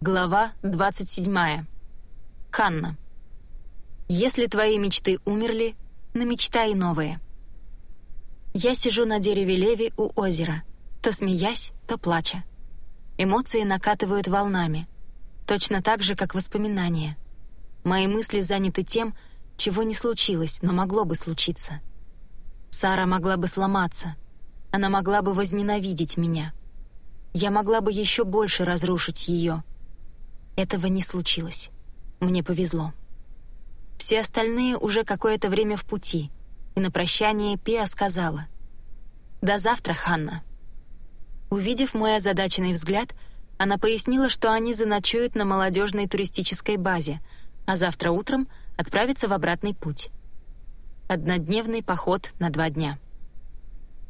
Глава 27. Ханна. Если твои мечты умерли, намечтай новые. Я сижу на дереве Леви у озера, то смеясь, то плача. Эмоции накатывают волнами, точно так же, как воспоминания. Мои мысли заняты тем, чего не случилось, но могло бы случиться. Сара могла бы сломаться. Она могла бы возненавидеть меня. Я могла бы еще больше разрушить ее — этого не случилось. Мне повезло. Все остальные уже какое-то время в пути, и на прощание Пиа сказала «До завтра, Ханна». Увидев мой озадаченный взгляд, она пояснила, что они заночуют на молодежной туристической базе, а завтра утром отправятся в обратный путь. Однодневный поход на два дня.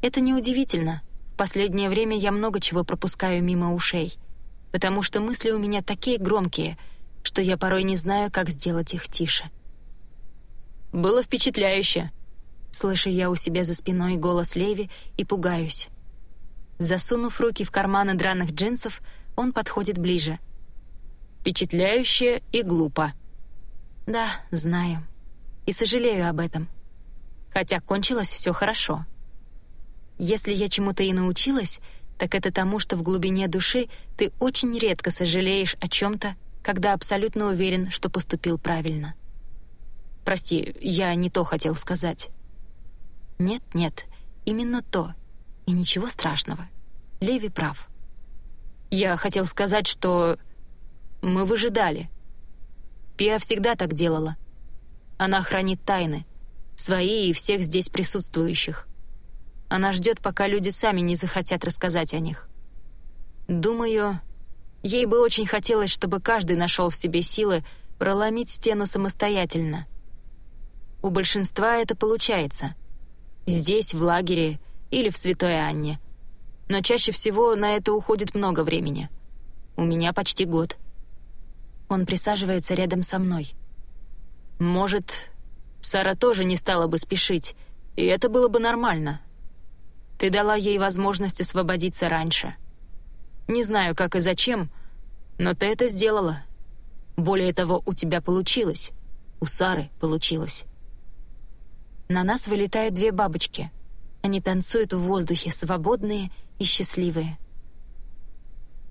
Это неудивительно. В последнее время я много чего пропускаю мимо ушей — потому что мысли у меня такие громкие, что я порой не знаю, как сделать их тише. «Было впечатляюще», — слышу я у себя за спиной голос Леви и пугаюсь. Засунув руки в карманы драных джинсов, он подходит ближе. «Впечатляюще и глупо». «Да, знаю. И сожалею об этом. Хотя кончилось все хорошо. Если я чему-то и научилась, так это тому, что в глубине души ты очень редко сожалеешь о чем-то, когда абсолютно уверен, что поступил правильно. Прости, я не то хотел сказать. Нет, нет, именно то. И ничего страшного. Леви прав. Я хотел сказать, что мы выжидали. Пиа всегда так делала. Она хранит тайны, свои и всех здесь присутствующих. Она ждет, пока люди сами не захотят рассказать о них. Думаю, ей бы очень хотелось, чтобы каждый нашел в себе силы проломить стену самостоятельно. У большинства это получается. Здесь, в лагере или в Святой Анне. Но чаще всего на это уходит много времени. У меня почти год. Он присаживается рядом со мной. Может, Сара тоже не стала бы спешить, и это было бы нормально, ты дала ей возможность освободиться раньше. Не знаю, как и зачем, но ты это сделала. Более того, у тебя получилось. У Сары получилось. На нас вылетают две бабочки. Они танцуют в воздухе, свободные и счастливые.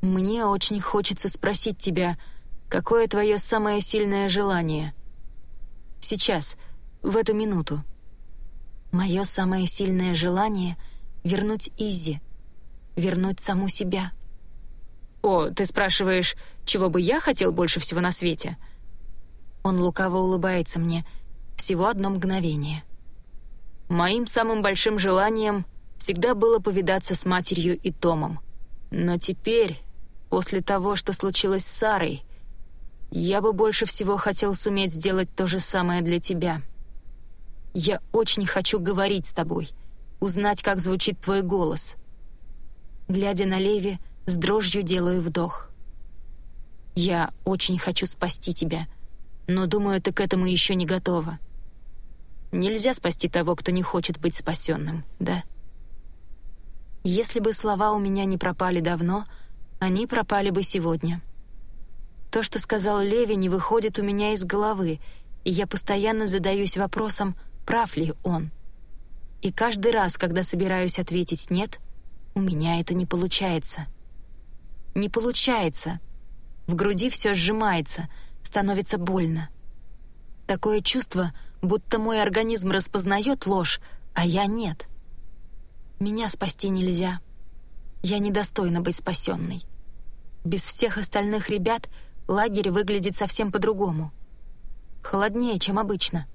Мне очень хочется спросить тебя, какое твое самое сильное желание? Сейчас, в эту минуту. Мое самое сильное желание — вернуть Изи, вернуть саму себя. «О, ты спрашиваешь, чего бы я хотел больше всего на свете?» Он лукаво улыбается мне. Всего одно мгновение. Моим самым большим желанием всегда было повидаться с матерью и Томом. Но теперь, после того, что случилось с Сарой, я бы больше всего хотел суметь сделать то же самое для тебя. Я очень хочу говорить с тобой — узнать, как звучит твой голос. Глядя на Леви, с дрожью делаю вдох. Я очень хочу спасти тебя, но думаю, ты к этому еще не готова. Нельзя спасти того, кто не хочет быть спасенным, да? Если бы слова у меня не пропали давно, они пропали бы сегодня. То, что сказал Леви, не выходит у меня из головы, и я постоянно задаюсь вопросом, прав ли он. И каждый раз, когда собираюсь ответить «нет», у меня это не получается. Не получается. В груди все сжимается, становится больно. Такое чувство, будто мой организм распознает ложь, а я нет. Меня спасти нельзя. Я недостойна быть спасенной. Без всех остальных ребят лагерь выглядит совсем по-другому. Холоднее, чем обычно.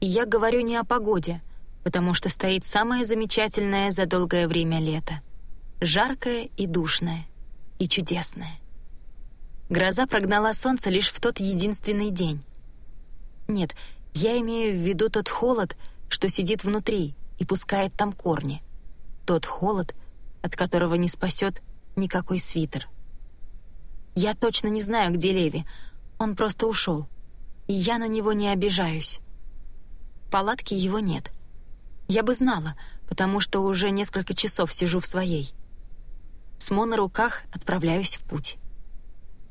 И я говорю не о погоде — потому что стоит самое замечательное за долгое время лето. Жаркое и душное, и чудесное. Гроза прогнала солнце лишь в тот единственный день. Нет, я имею в виду тот холод, что сидит внутри и пускает там корни. Тот холод, от которого не спасет никакой свитер. Я точно не знаю, где Леви. Он просто ушел. И я на него не обижаюсь. Палатки его нет — я бы знала, потому что уже несколько часов сижу в своей. С Мо на руках отправляюсь в путь.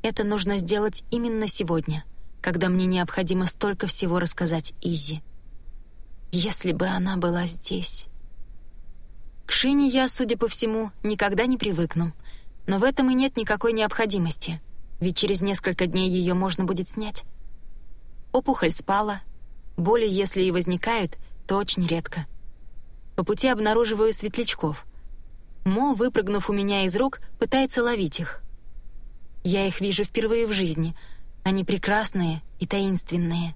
Это нужно сделать именно сегодня, когда мне необходимо столько всего рассказать Изи. Если бы она была здесь... К шине я, судя по всему, никогда не привыкну. Но в этом и нет никакой необходимости, ведь через несколько дней ее можно будет снять. Опухоль спала. Боли, если и возникают, то очень редко. По пути обнаруживаю светлячков. Мо, выпрыгнув у меня из рук, пытается ловить их. Я их вижу впервые в жизни. Они прекрасные и таинственные.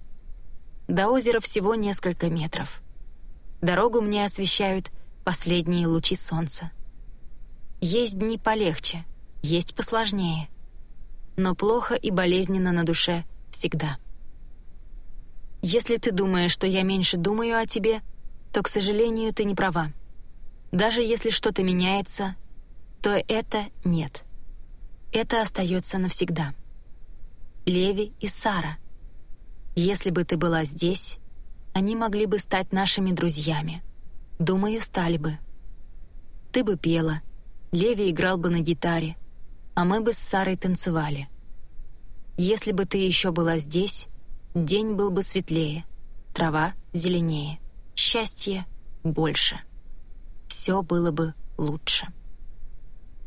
До озера всего несколько метров. Дорогу мне освещают последние лучи солнца. Есть дни полегче, есть посложнее. Но плохо и болезненно на душе всегда. Если ты думаешь, что я меньше думаю о тебе, то, к сожалению, ты не права. Даже если что-то меняется, то это нет. Это остается навсегда. Леви и Сара. Если бы ты была здесь, они могли бы стать нашими друзьями. Думаю, стали бы. Ты бы пела, Леви играл бы на гитаре, а мы бы с Сарой танцевали. Если бы ты еще была здесь, День был бы светлее, трава зеленее, счастье больше. Все было бы лучше.